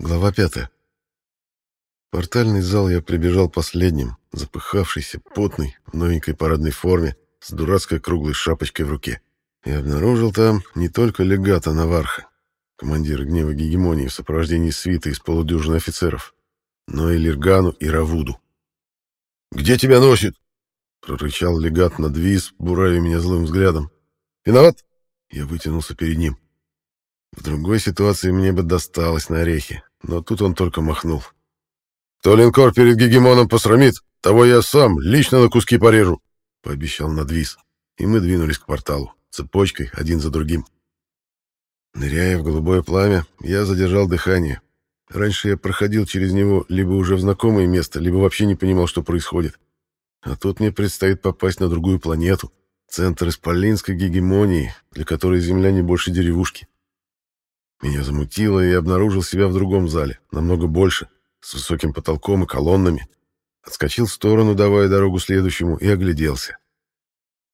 Глава пятая. В портальный зал я прибежал последним, запыхавшийся, потный, в новенькой парадной форме, с дурацкой круглой шапочкой в руке. И обнаружил там не только легата Наварха, командира гнева гегемонии в сопровождении свиты из полудюжины офицеров, но и Лиргану и Равуду. «Где тебя носит?» — прорычал легат над виз, буравя меня злым взглядом. «Виноват?» Я вытянулся перед ним. В другой ситуации мне бы досталось на орехи но тут он только махнул. «Кто линкор перед гегемоном посрамит, того я сам лично на куски порежу», — пообещал Надвис. И мы двинулись к порталу, цепочкой, один за другим. Ныряя в голубое пламя, я задержал дыхание. Раньше я проходил через него либо уже в знакомое место, либо вообще не понимал, что происходит. А тут мне предстоит попасть на другую планету, центр исполинской гегемонии, для которой Земля не больше деревушки. Меня замутило, и я обнаружил себя в другом зале, намного больше, с высоким потолком и колоннами. Отскочил в сторону, давая дорогу следующему, и огляделся.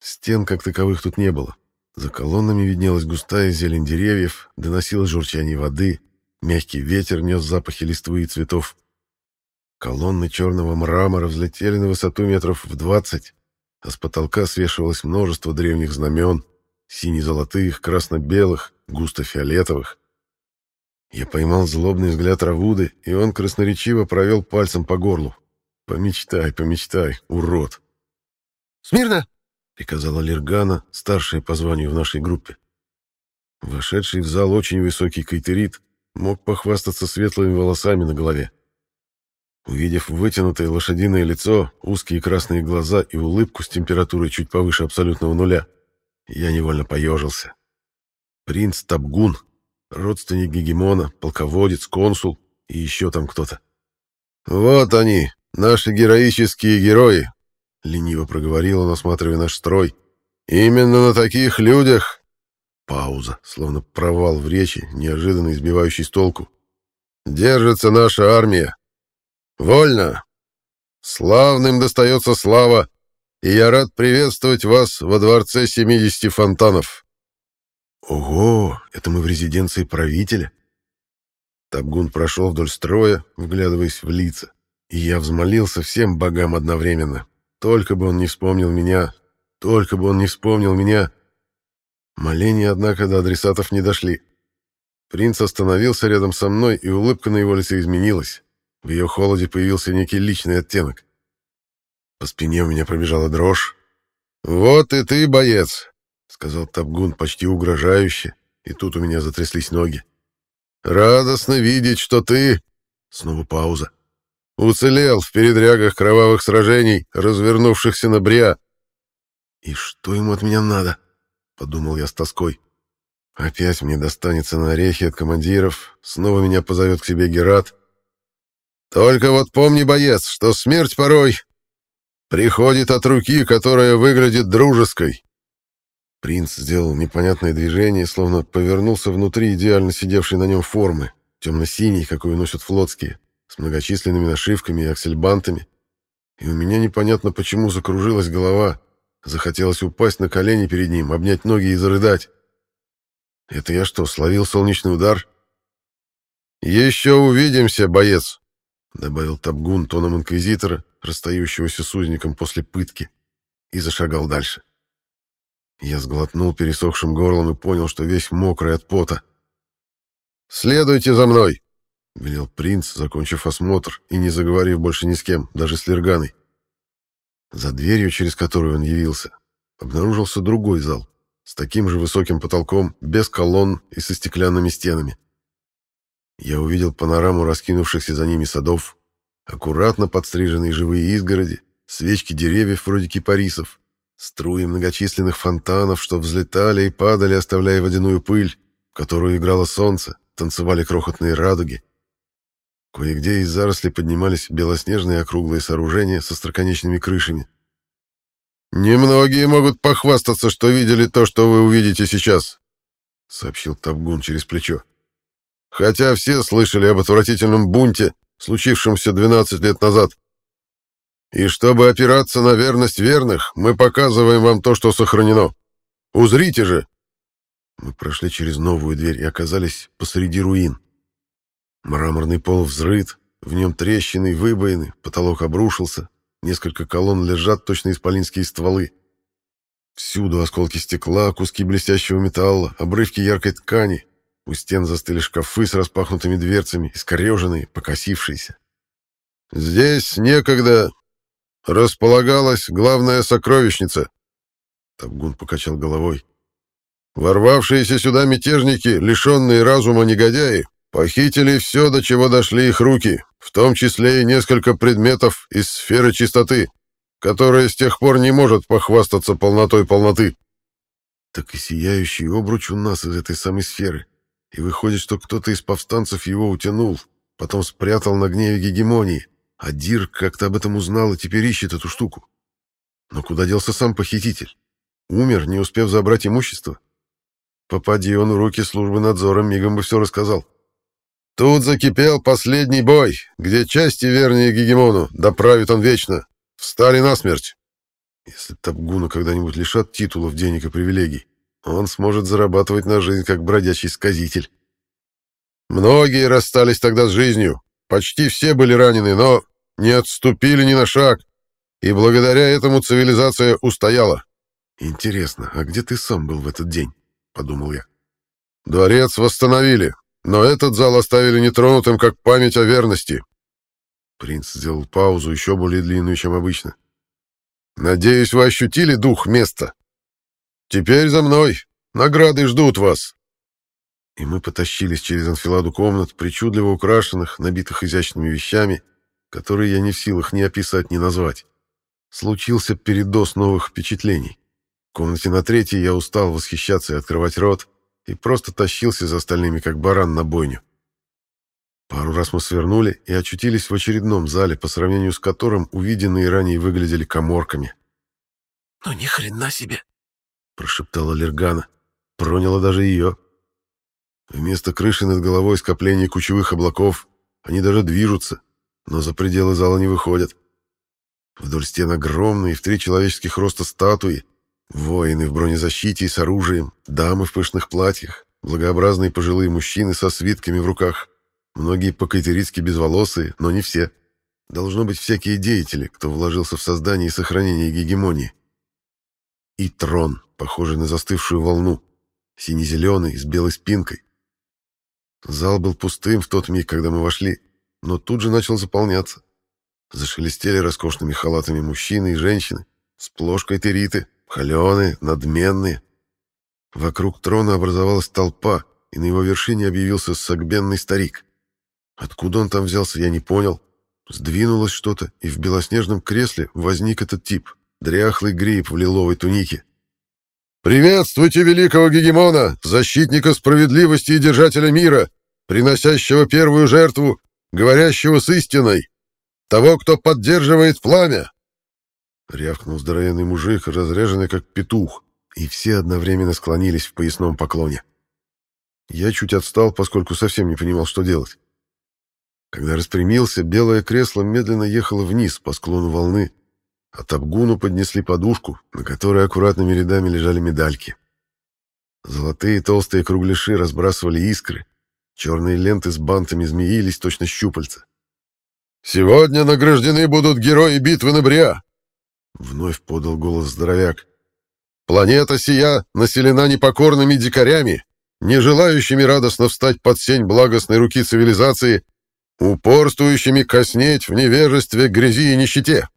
Стен как таковых тут не было. За колоннами виднелась густая зелень деревьев, доносилось журчание воды, мягкий ветер нес запахи листвы и цветов. Колонны черного мрамора взлетели на высоту метров в двадцать, а с потолка свешивалось множество древних знамен, сине-золотых, красно-белых, густо-фиолетовых. Я поймал злобный взгляд Равуды, и он красноречиво провел пальцем по горлу. «Помечтай, помечтай, урод!» «Смирно!» — приказала Лергана, старшая по званию в нашей группе. Вошедший в зал очень высокий кайтерит мог похвастаться светлыми волосами на голове. Увидев вытянутое лошадиное лицо, узкие красные глаза и улыбку с температурой чуть повыше абсолютного нуля, я невольно поежился. Принц Табгун, родственник Гегемона, полководец, консул и еще там кто-то. «Вот они, наши героические герои», — лениво проговорил он, осматривая наш строй. «Именно на таких людях...» Пауза, словно провал в речи, неожиданно избивающий с толку. «Держится наша армия. Вольно! Славным достается слава, и я рад приветствовать вас во дворце 70 фонтанов». Ого, это мы в резиденции правителя. Табгун прошел вдоль строя, вглядываясь в лица, и я взмолился всем богам одновременно. Только бы он не вспомнил меня, только бы он не вспомнил меня. Моления, однако, до адресатов не дошли. Принц остановился рядом со мной, и улыбка на его лице изменилась. В ее холоде появился некий личный оттенок. По спине у меня пробежала дрожь. «Вот и ты, боец! Сказал Табгун почти угрожающе, и тут у меня затряслись ноги. Радостно видеть, что ты... Снова пауза. Уцелел в передрягах кровавых сражений, развернувшихся на Бриа. И что ему от меня надо? Подумал я с тоской. Опять мне достанется на орехи от командиров, снова меня позовет к себе Герат. Только вот помни, боец, что смерть порой приходит от руки, которая выглядит дружеской. Принц сделал непонятное движение, словно повернулся внутри идеально сидевшей на нем формы, темно-синей, какую носят флотские, с многочисленными нашивками и аксельбантами. И у меня непонятно почему закружилась голова, захотелось упасть на колени перед ним, обнять ноги и зарыдать. Это я что, словил солнечный удар? «Еще увидимся, боец!» — добавил Табгун тоном инквизитора, расстающегося с узником после пытки, и зашагал дальше. Я сглотнул пересохшим горлом и понял, что весь мокрый от пота. «Следуйте за мной!» — велел принц, закончив осмотр и не заговорив больше ни с кем, даже с Лерганой. За дверью, через которую он явился, обнаружился другой зал, с таким же высоким потолком, без колонн и со стеклянными стенами. Я увидел панораму раскинувшихся за ними садов, аккуратно подстриженные живые изгороди, свечки деревьев вроде кипарисов, Струи многочисленных фонтанов, что взлетали и падали, оставляя водяную пыль, в которую играло солнце, танцевали крохотные радуги. Кое-где из зарослей поднимались белоснежные округлые сооружения со строконечными крышами. «Немногие могут похвастаться, что видели то, что вы увидите сейчас», — сообщил Табгун через плечо. «Хотя все слышали об отвратительном бунте, случившемся 12 лет назад. И чтобы опираться на верность верных, мы показываем вам то, что сохранено. Узрите же!» Мы прошли через новую дверь и оказались посреди руин. Мраморный пол взрыт, в нем трещины и выбоины, потолок обрушился, несколько колонн лежат точно исполинские стволы. Всюду осколки стекла, куски блестящего металла, обрывки яркой ткани. У стен застыли шкафы с распахнутыми дверцами, искореженные, покосившиеся. «Здесь некогда располагалась главная сокровищница», — Табгун покачал головой. «Ворвавшиеся сюда мятежники, лишенные разума негодяи, похитили все, до чего дошли их руки, в том числе и несколько предметов из сферы чистоты, которая с тех пор не может похвастаться полнотой полноты. Так и сияющий обруч у нас из этой самой сферы. И выходит, что кто-то из повстанцев его утянул, потом спрятал на гневе гегемонии, а Дир как-то об этом узнал и теперь ищет эту штуку. Но куда делся сам похититель? Умер, не успев забрать имущество? Попади он в руки службы надзора, мигом бы все рассказал. Тут закипел последний бой, где части вернее Гегемону, да правит он вечно. Встали насмерть. Если Табгуна когда-нибудь лишат титулов, денег и привилегий, он сможет зарабатывать на жизнь как бродячий сказитель. Многие расстались тогда с жизнью. Почти все были ранены, но не отступили ни на шаг. И благодаря этому цивилизация устояла. «Интересно, а где ты сам был в этот день?» — подумал я. «Дворец восстановили. Но этот зал оставили нетронутым, как память о верности. Принц сделал паузу, еще более длинную, чем обычно. «Надеюсь, вы ощутили дух места. Теперь за мной. Награды ждут вас». И мы потащились через анфиладу комнат, причудливо украшенных, набитых изящными вещами, которые я не в силах ни описать, ни назвать. Случился передоз новых впечатлений. В комнате на третьей я устал восхищаться и открывать рот, и просто тащился за остальными, как баран на бойню. Пару раз мы свернули и очутились в очередном зале, по сравнению с которым увиденные ранее выглядели коморками. «Ну ни хрена себе!» — прошептала Лергана. Проняло даже ее. Вместо крыши над головой скопление кучевых облаков. Они даже движутся, но за пределы зала не выходят. Вдоль стен огромные, в три человеческих роста статуи, Воины в бронезащите и с оружием, дамы в пышных платьях, благообразные пожилые мужчины со свитками в руках, многие по-кайтерицки безволосые, но не все. Должно быть всякие деятели, кто вложился в создание и сохранение гегемонии. И трон, похожий на застывшую волну, сине-зеленый, с белой спинкой. Зал был пустым в тот миг, когда мы вошли, но тут же начал заполняться. Зашелестели роскошными халатами мужчины и женщины, сплошь кайтериты, холеные, надменные. Вокруг трона образовалась толпа, и на его вершине объявился согбенный старик. Откуда он там взялся, я не понял. Сдвинулось что-то, и в белоснежном кресле возник этот тип, дряхлый гриб в лиловой тунике. «Приветствуйте великого гегемона, защитника справедливости и держателя мира, приносящего первую жертву, говорящего с истиной, того, кто поддерживает пламя!» Рявкнул здоровенный мужик, разряженный как петух, и все одновременно склонились в поясном поклоне. Я чуть отстал, поскольку совсем не понимал, что делать. Когда распрямился, белое кресло медленно ехало вниз по склону волны, а Табгуну поднесли подушку, на которой аккуратными рядами лежали медальки. Золотые толстые кругляши разбрасывали искры, черные ленты с бантами змеились, точно щупальца. «Сегодня награждены будут герои битвы на Бриа. Вновь подал голос здоровяк. «Планета сия населена непокорными дикарями, не желающими радостно встать под сень благостной руки цивилизации, упорствующими коснеть в невежестве, грязи и нищете.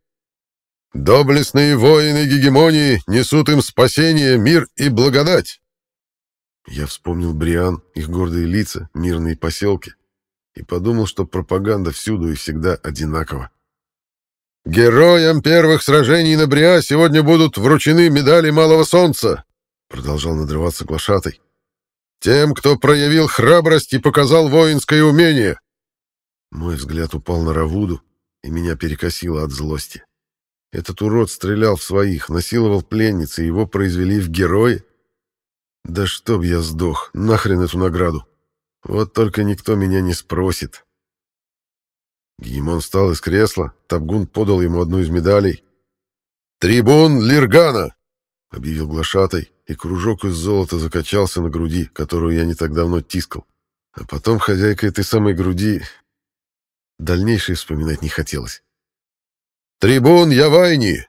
Доблестные воины гегемонии несут им спасение, мир и благодать». Я вспомнил Бриан, их гордые лица, мирные поселки, и подумал, что пропаганда всюду и всегда одинакова. «Героям первых сражений на Бриа сегодня будут вручены медали Малого Солнца», продолжал надрываться глашатай. «Тем, кто проявил храбрость и показал воинское умение». Мой взгляд упал на Равуду, и меня перекосило от злости. Этот урод стрелял в своих, насиловал пленницы, его произвели в герои. Да чтоб я сдох, нахрен эту награду. Вот только никто меня не спросит. Гегемон встал из кресла, Табгун подал ему одну из медалей. «Трибун Лиргана!» — объявил глашатай, и кружок из золота закачался на груди, которую я не так давно тискал. А потом хозяйка этой самой груди... Дальнейшее вспоминать не хотелось. «Трибун Явайни!»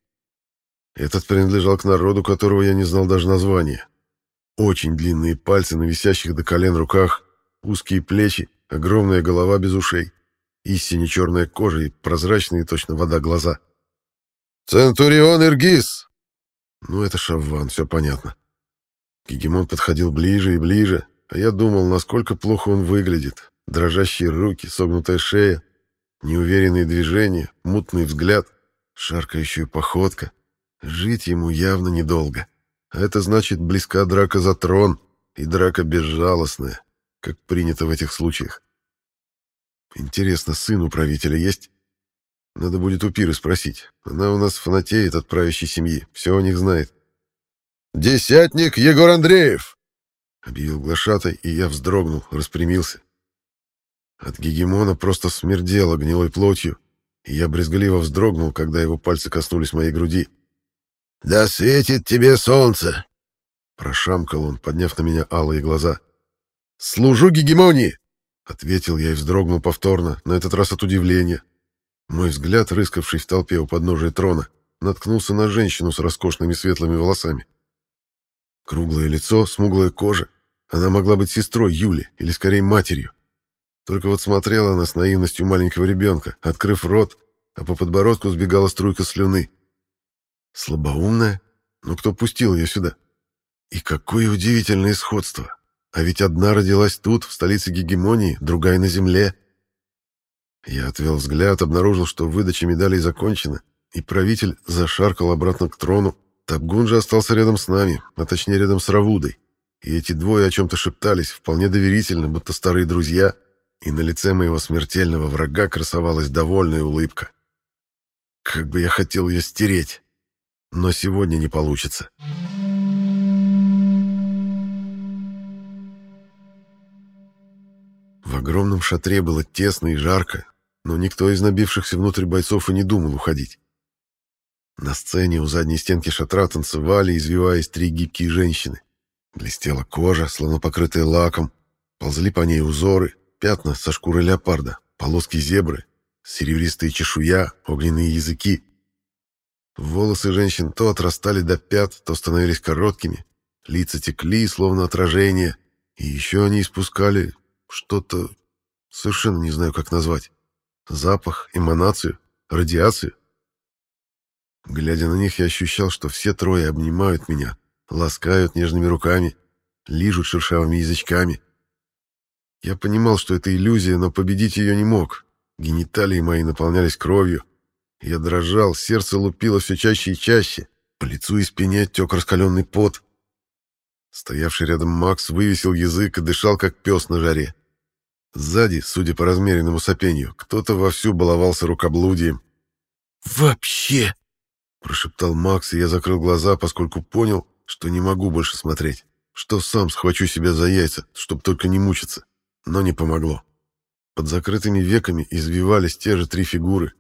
Этот принадлежал к народу, которого я не знал даже названия. Очень длинные пальцы на висящих до колен руках, узкие плечи, огромная голова без ушей, истине черная кожа и прозрачные точно вода глаза. «Центурион Иргиз!» Ну, это Шавван, все понятно. Гегемон подходил ближе и ближе, а я думал, насколько плохо он выглядит. Дрожащие руки, согнутая шея, неуверенные движения, мутный взгляд, шаркающая походка. Жить ему явно недолго. А это значит близка драка за трон и драка безжалостная, как принято в этих случаях. Интересно, сын у правителя есть? Надо будет у Пиры спросить. Она у нас фанатеет от правящей семьи, все о них знает. «Десятник Егор Андреев!» — объявил глашатай, и я вздрогнул, распрямился. От гегемона просто смердело гнилой плотью, я брезгливо вздрогнул, когда его пальцы коснулись моей груди. «Да светит тебе солнце!» — прошамкал он, подняв на меня алые глаза. «Служу гегемонии!» — ответил я и вздрогнул повторно, на этот раз от удивления. Мой взгляд, рыскавший в толпе у подножия трона, наткнулся на женщину с роскошными светлыми волосами. Круглое лицо, смуглая кожа. Она могла быть сестрой Юли, или скорее матерью. Только вот смотрела она с наивностью маленького ребенка, открыв рот, а по подбородку сбегала струйка слюны. Слабоумная? Но кто пустил ее сюда? И какое удивительное сходство! А ведь одна родилась тут, в столице гегемонии, другая на земле. Я отвел взгляд, обнаружил, что выдача медалей закончена, и правитель зашаркал обратно к трону, Табгун же остался рядом с нами, а точнее рядом с Равудой. И эти двое о чем-то шептались, вполне доверительно, будто старые друзья, и на лице моего смертельного врага красовалась довольная улыбка. Как бы я хотел ее стереть, но сегодня не получится. В огромном шатре было тесно и жарко, но никто из набившихся внутрь бойцов и не думал уходить. На сцене у задней стенки шатра танцевали, извиваясь, три гибкие женщины. Блестела кожа, словно покрытая лаком. Ползли по ней узоры, пятна со шкуры леопарда, полоски зебры, серебристые чешуя, огненные языки. Волосы женщин то отрастали до пят, то становились короткими. Лица текли, словно отражение. И еще они испускали что-то... Совершенно не знаю, как назвать. Запах, эманацию, радиацию. Глядя на них, я ощущал, что все трое обнимают меня, ласкают нежными руками, лижут шершавыми язычками. Я понимал, что это иллюзия, но победить ее не мог. Гениталии мои наполнялись кровью. Я дрожал, сердце лупило все чаще и чаще. По лицу и спине тек раскаленный пот. Стоявший рядом Макс вывесил язык и дышал, как пес на жаре. Сзади, судя по размеренному сопению, кто-то вовсю баловался рукоблудием. «Вообще!» Прошептал Макс, и я закрыл глаза, поскольку понял, что не могу больше смотреть, что сам схвачу себя за яйца, чтобы только не мучиться. Но не помогло. Под закрытыми веками извивались те же три фигуры.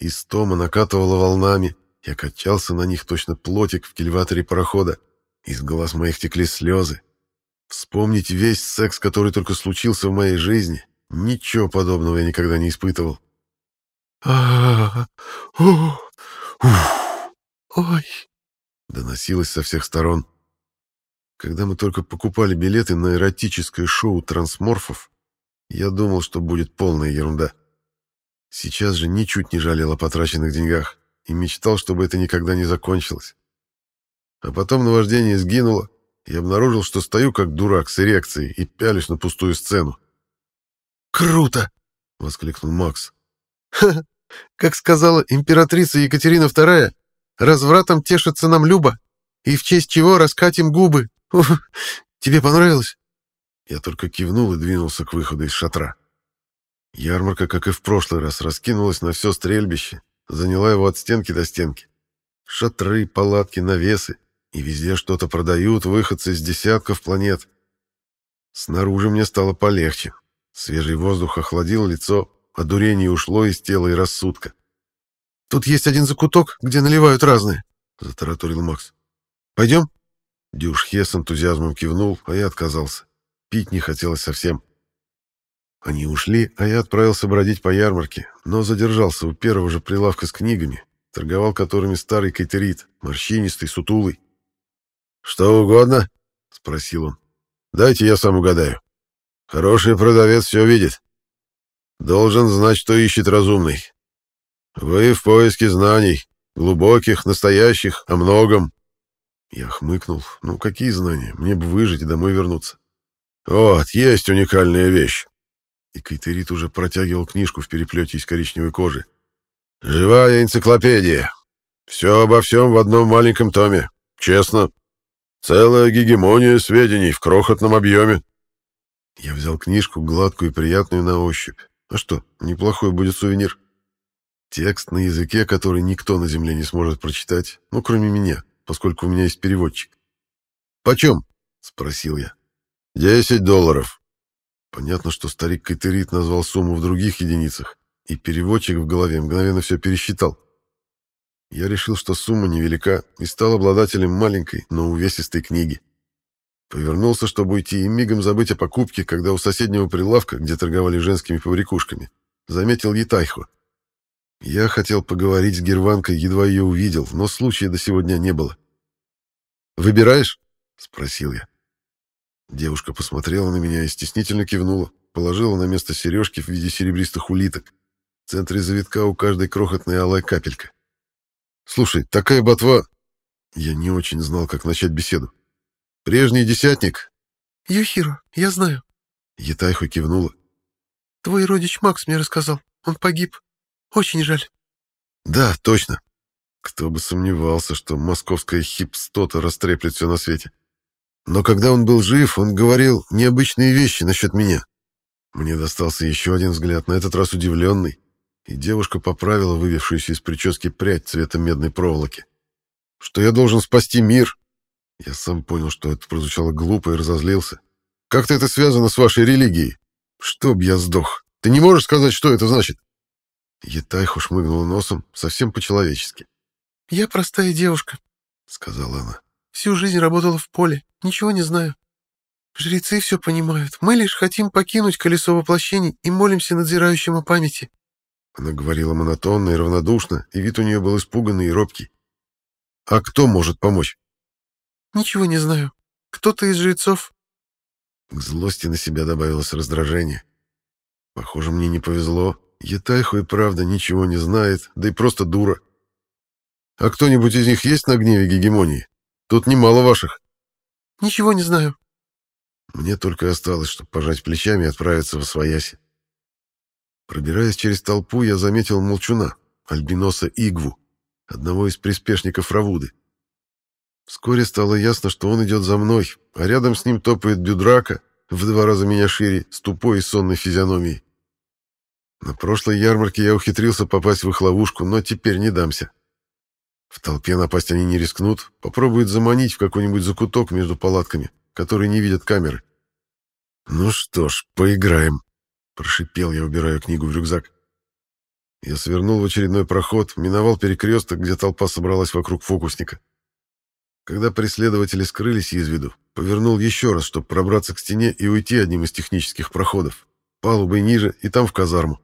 Истома накатывала волнами, я качался на них точно плотик в кильваторе парохода. Из глаз моих текли слезы. Вспомнить весь секс, который только случился в моей жизни, ничего подобного я никогда не испытывал. а «Ой!» — доносилось со всех сторон. Когда мы только покупали билеты на эротическое шоу трансморфов, я думал, что будет полная ерунда. Сейчас же ничуть не жалел о потраченных деньгах и мечтал, чтобы это никогда не закончилось. А потом наваждение сгинуло, и обнаружил, что стою как дурак с эрекцией и пялюсь на пустую сцену. «Круто!» — воскликнул Макс. «Ха, как сказала императрица Екатерина II, Развратом тешится нам Люба, и в честь чего раскатим губы. Ух, тебе понравилось?» Я только кивнул и двинулся к выходу из шатра. Ярмарка, как и в прошлый раз, раскинулась на все стрельбище, заняла его от стенки до стенки. Шатры, палатки, навесы, и везде что-то продают выходцы с десятков планет. Снаружи мне стало полегче. Свежий воздух охладил лицо, а дурение ушло из тела и рассудка. Тут есть один закуток, где наливают разные, — затараторил Макс. Пойдем? Дюшхе с энтузиазмом кивнул, а я отказался. Пить не хотелось совсем. Они ушли, а я отправился бродить по ярмарке, но задержался у первого же прилавка с книгами, торговал которыми старый кайтерит, морщинистый, сутулый. «Что угодно?» — спросил он. «Дайте я сам угадаю. Хороший продавец все видит. Должен знать, что ищет разумный. Вы в поиске знаний, глубоких, настоящих, о многом». Я хмыкнул. «Ну, какие знания? Мне бы выжить и домой вернуться». «Вот, есть уникальная вещь и Кайтерит уже протягивал книжку в переплете из коричневой кожи. «Живая энциклопедия. Все обо всем в одном маленьком томе. Честно. Целая гегемония сведений в крохотном объеме». Я взял книжку, гладкую и приятную на ощупь. А что, неплохой будет сувенир. Текст на языке, который никто на Земле не сможет прочитать, ну, кроме меня, поскольку у меня есть переводчик. «Почем?» — спросил я. «Десять долларов», Понятно, что старик Кайтерит назвал сумму в других единицах, и переводчик в голове мгновенно все пересчитал. Я решил, что сумма невелика, и стал обладателем маленькой, но увесистой книги. Повернулся, чтобы уйти и мигом забыть о покупке, когда у соседнего прилавка, где торговали женскими побрякушками, заметил Етайху. Я хотел поговорить с Герванкой, едва ее увидел, но случая до сегодня не было. «Выбираешь?» — спросил я. Девушка посмотрела на меня и стеснительно кивнула, положила на место сережки в виде серебристых улиток. В центре завитка у каждой крохотная алая капелька. «Слушай, такая ботва...» Я не очень знал, как начать беседу. «Прежний десятник?» «Юхиро, я знаю». Ятайху кивнула. «Твой родич Макс мне рассказал. Он погиб. Очень жаль». «Да, точно. Кто бы сомневался, что московская хипстота растреплет все на свете. Но когда он был жив, он говорил необычные вещи насчет меня. Мне достался еще один взгляд, на этот раз удивленный, и девушка поправила вывившуюся из прически прядь цвета медной проволоки. Что я должен спасти мир. Я сам понял, что это прозвучало глупо и разозлился. Как-то это связано с вашей религией. Чтоб я сдох. Ты не можешь сказать, что это значит? Етайху шмыгнула носом, совсем по-человечески. «Я простая девушка», — сказала она. Всю жизнь работала в поле, ничего не знаю. Жрецы все понимают. Мы лишь хотим покинуть колесо воплощений и молимся надзирающим о памяти. Она говорила монотонно и равнодушно, и вид у нее был испуганный и робкий. «А кто может помочь?» «Ничего не знаю. Кто-то из жрецов». К злости на себя добавилось раздражение. Похоже, мне не повезло. Етайху и правда ничего не знает, да и просто дура. «А кто-нибудь из них есть на гневе гегемонии?» Тут немало ваших. Ничего не знаю. Мне только осталось, чтобы пожать плечами и отправиться в Освояси. Пробираясь через толпу, я заметил молчуна, альбиноса Игву, одного из приспешников Равуды. Вскоре стало ясно, что он идет за мной, а рядом с ним топает Бюдрака, в два раза меня шире, с тупой и сонной физиономией. На прошлой ярмарке я ухитрился попасть в их ловушку, но теперь не дамся. В толпе напасть они не рискнут, попробуют заманить в какой-нибудь закуток между палатками, которые не видят камеры. «Ну что ж, поиграем», — прошипел я, убирая книгу в рюкзак. Я свернул в очередной проход, миновал перекресток, где толпа собралась вокруг фокусника. Когда преследователи скрылись из виду, повернул еще раз, чтобы пробраться к стене и уйти одним из технических проходов, палубой ниже и там в казарму.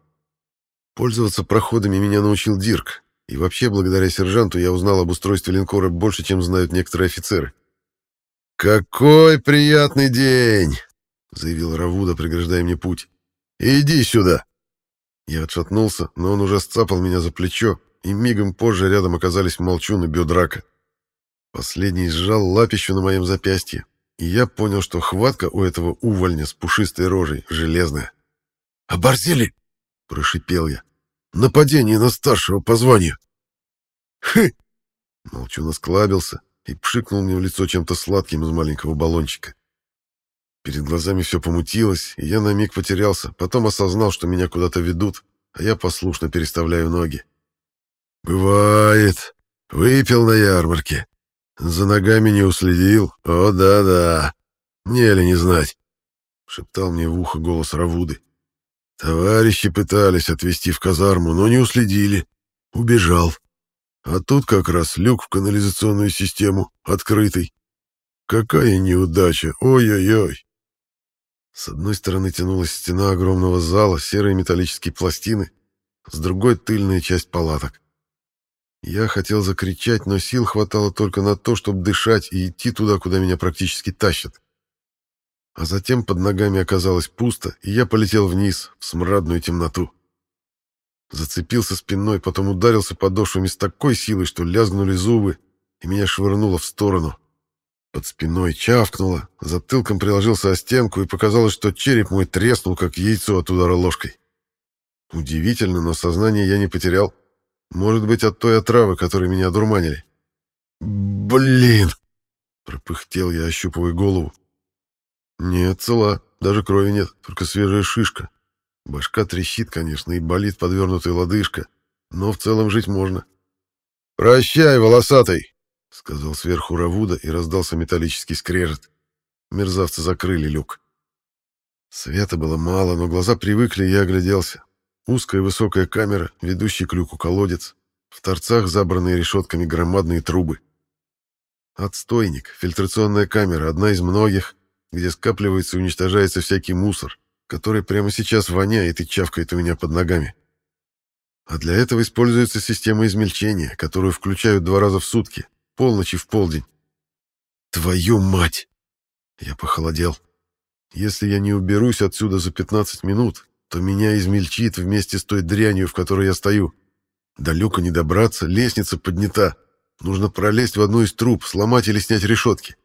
Пользоваться проходами меня научил Дирк, и вообще, благодаря сержанту, я узнал об устройстве линкора больше, чем знают некоторые офицеры. «Какой приятный день!» — заявил Равуда, преграждая мне путь. «Иди сюда!» Я отшатнулся, но он уже сцапал меня за плечо, и мигом позже рядом оказались Молчун и Бедрака. Последний сжал лапищу на моем запястье, и я понял, что хватка у этого увольня с пушистой рожей железная. «Оборзели!» — прошипел я. Нападение на старшего по званию. Хы! Молчун осклабился и пшикнул мне в лицо чем-то сладким из маленького баллончика. Перед глазами все помутилось, и я на миг потерялся, потом осознал, что меня куда-то ведут, а я послушно переставляю ноги. «Бывает. Выпил на ярмарке. За ногами не уследил. О, да-да. Мне ли не знать?» — шептал мне в ухо голос Равуды. Товарищи пытались отвезти в казарму, но не уследили. Убежал. А тут как раз люк в канализационную систему, открытый. Какая неудача, ой-ой-ой. С одной стороны тянулась стена огромного зала, серые металлические пластины, с другой — тыльная часть палаток. Я хотел закричать, но сил хватало только на то, чтобы дышать и идти туда, куда меня практически тащат. А затем под ногами оказалось пусто, и я полетел вниз, в смрадную темноту. Зацепился спиной, потом ударился подошвами с такой силой, что лязгнули зубы, и меня швырнуло в сторону. Под спиной чавкнуло, затылком приложился о стенку, и показалось, что череп мой треснул, как яйцо от удара ложкой. Удивительно, но сознание я не потерял. Может быть, от той отравы, которой меня одурманили. «Блин!» — пропыхтел я, ощупывая голову. «Нет, цела, даже крови нет, только свежая шишка. Башка трещит, конечно, и болит подвернутая лодыжка, но в целом жить можно». «Прощай, волосатый!» — сказал сверху Равуда, и раздался металлический скрежет. Мерзавцы закрыли люк. Света было мало, но глаза привыкли, и я огляделся. Узкая высокая камера, ведущий к люку колодец. В торцах забранные решетками громадные трубы. Отстойник, фильтрационная камера, одна из многих, где скапливается и уничтожается всякий мусор, который прямо сейчас воняет и чавкает у меня под ногами. А для этого используется система измельчения, которую включают два раза в сутки, полночь и в полдень. Твою мать! Я похолодел. Если я не уберусь отсюда за 15 минут, то меня измельчит вместе с той дрянью, в которой я стою. До люка не добраться, лестница поднята. Нужно пролезть в одну из труб, сломать или снять решетки.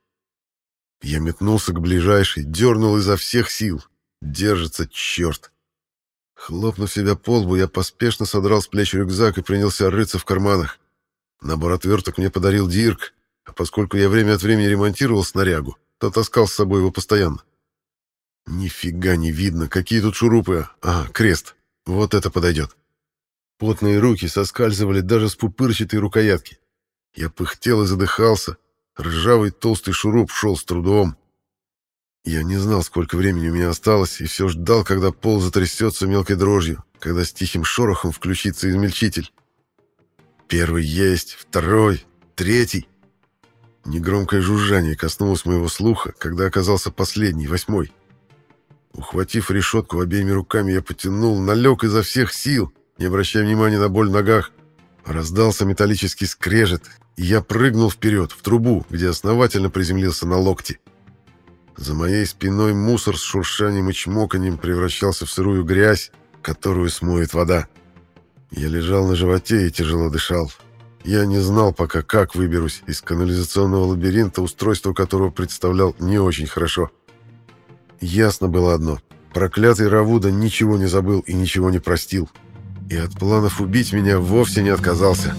Я метнулся к ближайшей, дернул изо всех сил. Держится черт. Хлопнув себя по лбу, я поспешно содрал с плеч рюкзак и принялся рыться в карманах. Набор отверток мне подарил Дирк, а поскольку я время от времени ремонтировал снарягу, то таскал с собой его постоянно. Нифига не видно, какие тут шурупы. А, крест. Вот это подойдет. Потные руки соскальзывали даже с пупырчатой рукоятки. Я пыхтел и задыхался. Ржавый толстый шуруп шел с трудом. Я не знал, сколько времени у меня осталось, и все ждал, когда пол затрясется мелкой дрожью, когда с тихим шорохом включится измельчитель. Первый есть, второй, третий. Негромкое жужжание коснулось моего слуха, когда оказался последний, восьмой. Ухватив решетку обеими руками, я потянул, налег изо всех сил, не обращая внимания на боль в ногах. Раздался металлический скрежет, я прыгнул вперед, в трубу, где основательно приземлился на локти. За моей спиной мусор с шуршанием и чмоканием превращался в сырую грязь, которую смоет вода. Я лежал на животе и тяжело дышал. Я не знал пока, как выберусь из канализационного лабиринта, устройство которого представлял не очень хорошо. — Ясно было одно. Проклятый Равуда ничего не забыл и ничего не простил. И от планов убить меня вовсе не отказался.